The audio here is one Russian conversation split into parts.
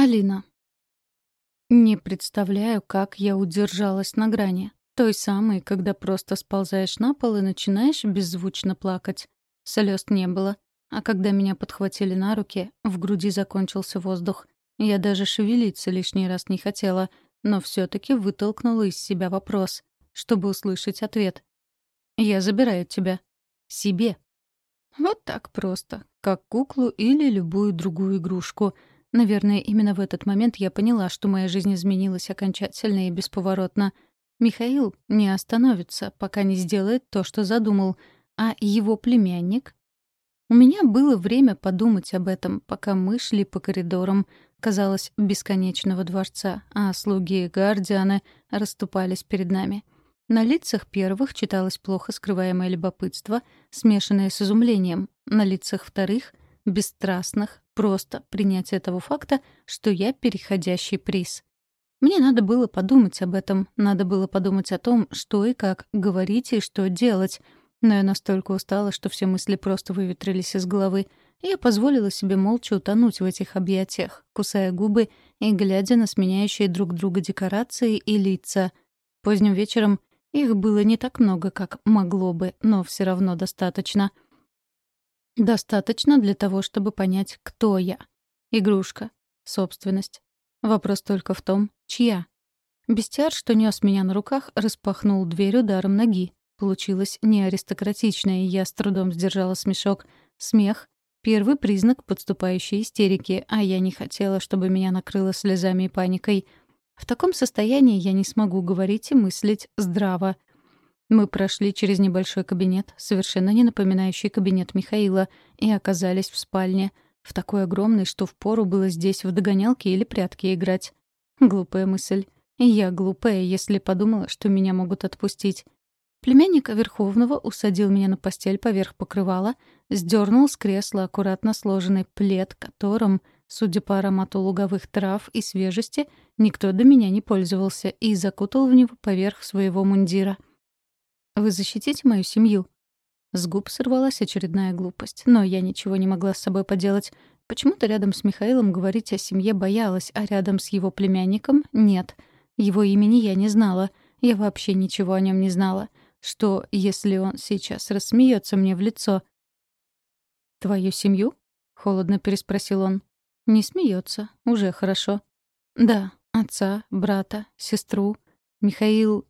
Алина. Не представляю, как я удержалась на грани. Той самой, когда просто сползаешь на пол и начинаешь беззвучно плакать. Слез не было. А когда меня подхватили на руки, в груди закончился воздух. Я даже шевелиться лишний раз не хотела, но все таки вытолкнула из себя вопрос, чтобы услышать ответ. «Я забираю тебя. Себе». Вот так просто, как куклу или любую другую игрушку — Наверное, именно в этот момент я поняла, что моя жизнь изменилась окончательно и бесповоротно. Михаил не остановится, пока не сделает то, что задумал, а его племянник... У меня было время подумать об этом, пока мы шли по коридорам, казалось, бесконечного дворца, а слуги и гардианы расступались перед нами. На лицах первых читалось плохо скрываемое любопытство, смешанное с изумлением. На лицах вторых — бесстрастных, просто принятие того факта, что я переходящий приз. Мне надо было подумать об этом, надо было подумать о том, что и как говорить и что делать. Но я настолько устала, что все мысли просто выветрились из головы. Я позволила себе молча утонуть в этих объятиях, кусая губы и глядя на сменяющие друг друга декорации и лица. Поздним вечером их было не так много, как могло бы, но все равно достаточно — Достаточно для того, чтобы понять, кто я. Игрушка. Собственность. Вопрос только в том, чья. Бестиар, что нес меня на руках, распахнул дверь ударом ноги. Получилось не аристократично, и я с трудом сдержала смешок. Смех — первый признак подступающей истерики, а я не хотела, чтобы меня накрыло слезами и паникой. В таком состоянии я не смогу говорить и мыслить здраво. Мы прошли через небольшой кабинет, совершенно не напоминающий кабинет Михаила, и оказались в спальне, в такой огромной, что впору было здесь в догонялки или прятки играть. Глупая мысль. Я глупая, если подумала, что меня могут отпустить. Племянник Верховного усадил меня на постель поверх покрывала, сдернул с кресла аккуратно сложенный плед, которым, судя по аромату луговых трав и свежести, никто до меня не пользовался, и закутал в него поверх своего мундира — вы защитите мою семью?» С губ сорвалась очередная глупость, но я ничего не могла с собой поделать. Почему-то рядом с Михаилом говорить о семье боялась, а рядом с его племянником — нет. Его имени я не знала. Я вообще ничего о нем не знала. Что, если он сейчас рассмеется мне в лицо? «Твою семью?» — холодно переспросил он. «Не смеется. Уже хорошо». «Да, отца, брата, сестру. Михаил...»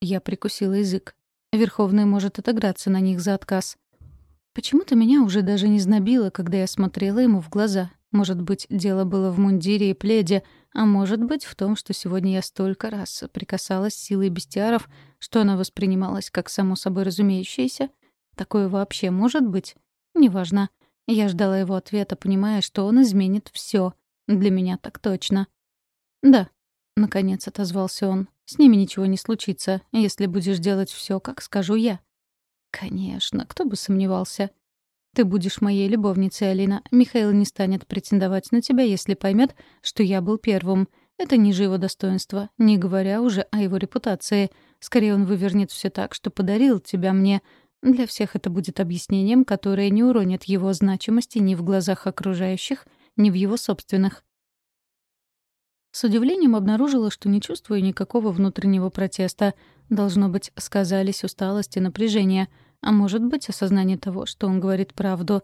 Я прикусила язык. Верховный может отыграться на них за отказ. Почему-то меня уже даже не знобило, когда я смотрела ему в глаза. Может быть, дело было в мундире и пледе, а может быть в том, что сегодня я столько раз прикасалась силой бестиаров, что она воспринималась как само собой разумеющееся. Такое вообще может быть? Неважно. Я ждала его ответа, понимая, что он изменит все. Для меня так точно. «Да», — наконец отозвался он. С ними ничего не случится, если будешь делать все, как скажу я. Конечно, кто бы сомневался. Ты будешь моей любовницей, Алина. Михаил не станет претендовать на тебя, если поймет, что я был первым. Это ниже его достоинства, не говоря уже о его репутации. Скорее, он вывернет все так, что подарил тебя мне. Для всех это будет объяснением, которое не уронит его значимости ни в глазах окружающих, ни в его собственных. С удивлением обнаружила, что не чувствую никакого внутреннего протеста. Должно быть, сказались усталость и напряжение. А может быть, осознание того, что он говорит правду.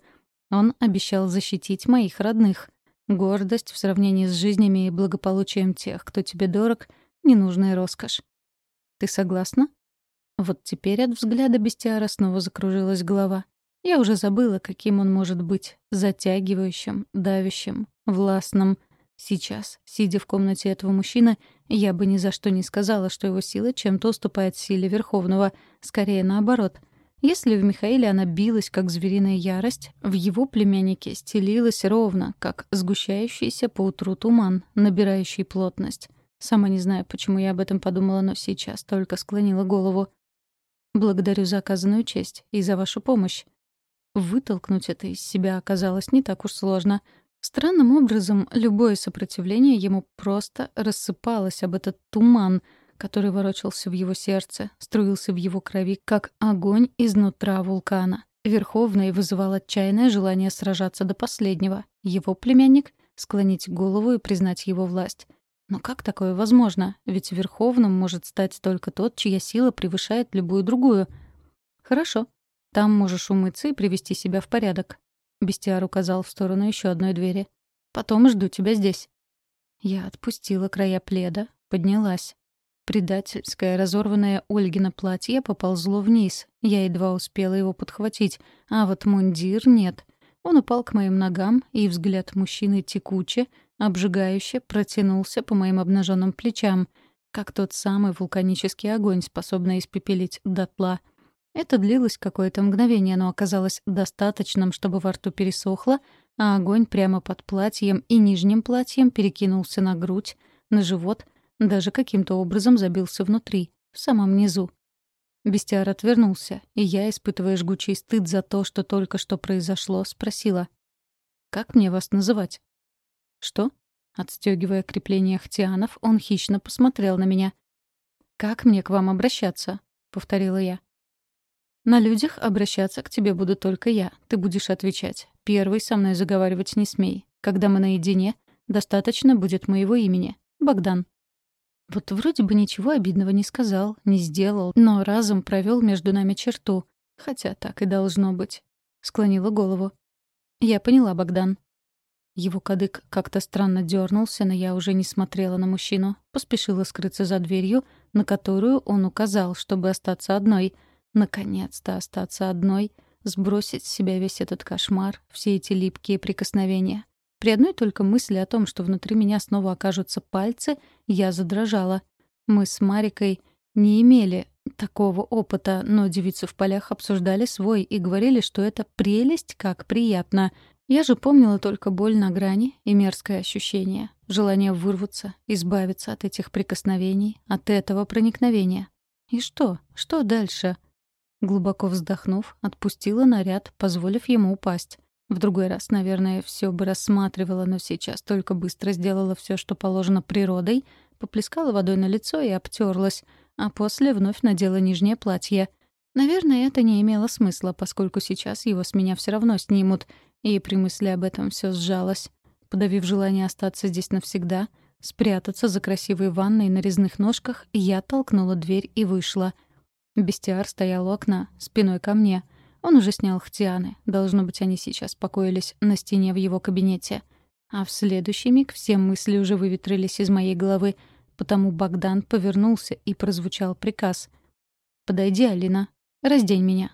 Он обещал защитить моих родных. Гордость в сравнении с жизнями и благополучием тех, кто тебе дорог — ненужная роскошь. Ты согласна? Вот теперь от взгляда бестиара снова закружилась голова. Я уже забыла, каким он может быть — затягивающим, давящим, властным — Сейчас, сидя в комнате этого мужчины, я бы ни за что не сказала, что его сила чем-то уступает силе Верховного. Скорее наоборот. Если в Михаиле она билась, как звериная ярость, в его племяннике стелилась ровно, как сгущающийся по утру туман, набирающий плотность. Сама не знаю, почему я об этом подумала, но сейчас только склонила голову. Благодарю за оказанную честь и за вашу помощь. Вытолкнуть это из себя оказалось не так уж сложно — Странным образом, любое сопротивление ему просто рассыпалось об этот туман, который ворочался в его сердце, струился в его крови, как огонь изнутра вулкана. Верховный вызывал отчаянное желание сражаться до последнего. Его племянник склонить голову и признать его власть. Но как такое возможно? Ведь верховным может стать только тот, чья сила превышает любую другую. Хорошо. Там можешь умыться и привести себя в порядок. Бестиар указал в сторону еще одной двери. Потом жду тебя здесь. Я отпустила края пледа, поднялась. Предательское разорванное Ольгино платье поползло вниз. Я едва успела его подхватить, а вот мундир нет. Он упал к моим ногам, и взгляд мужчины текуче, обжигающе протянулся по моим обнаженным плечам, как тот самый вулканический огонь, способный испепелить дотла. Это длилось какое-то мгновение, но оказалось достаточным, чтобы во рту пересохло, а огонь прямо под платьем и нижним платьем перекинулся на грудь, на живот, даже каким-то образом забился внутри, в самом низу. Бестиар отвернулся, и я, испытывая жгучий стыд за то, что только что произошло, спросила. «Как мне вас называть?» «Что?» Отстегивая крепление хтианов, он хищно посмотрел на меня. «Как мне к вам обращаться?» — повторила я. «На людях обращаться к тебе буду только я. Ты будешь отвечать. Первый со мной заговаривать не смей. Когда мы наедине, достаточно будет моего имени. Богдан». Вот вроде бы ничего обидного не сказал, не сделал, но разом провел между нами черту. Хотя так и должно быть. Склонила голову. «Я поняла, Богдан». Его кадык как-то странно дернулся, но я уже не смотрела на мужчину. Поспешила скрыться за дверью, на которую он указал, чтобы остаться одной. Наконец-то остаться одной, сбросить с себя весь этот кошмар, все эти липкие прикосновения. При одной только мысли о том, что внутри меня снова окажутся пальцы, я задрожала. Мы с Марикой не имели такого опыта, но девицы в полях обсуждали свой и говорили, что это прелесть, как приятно. Я же помнила только боль на грани и мерзкое ощущение, желание вырваться, избавиться от этих прикосновений, от этого проникновения. И что? Что дальше? Глубоко вздохнув, отпустила наряд, позволив ему упасть. В другой раз, наверное, все бы рассматривала, но сейчас только быстро сделала все, что положено природой, поплескала водой на лицо и обтерлась, а после вновь надела нижнее платье. Наверное, это не имело смысла, поскольку сейчас его с меня все равно снимут, и при мысли об этом все сжалось. Подавив желание остаться здесь навсегда, спрятаться за красивой ванной на резных ножках, я толкнула дверь и вышла. Бестиар стоял у окна, спиной ко мне — он уже снял хтианы. Должно быть, они сейчас покоились на стене в его кабинете. А в следующий миг все мысли уже выветрились из моей головы, потому Богдан повернулся и прозвучал приказ. «Подойди, Алина. Раздень меня».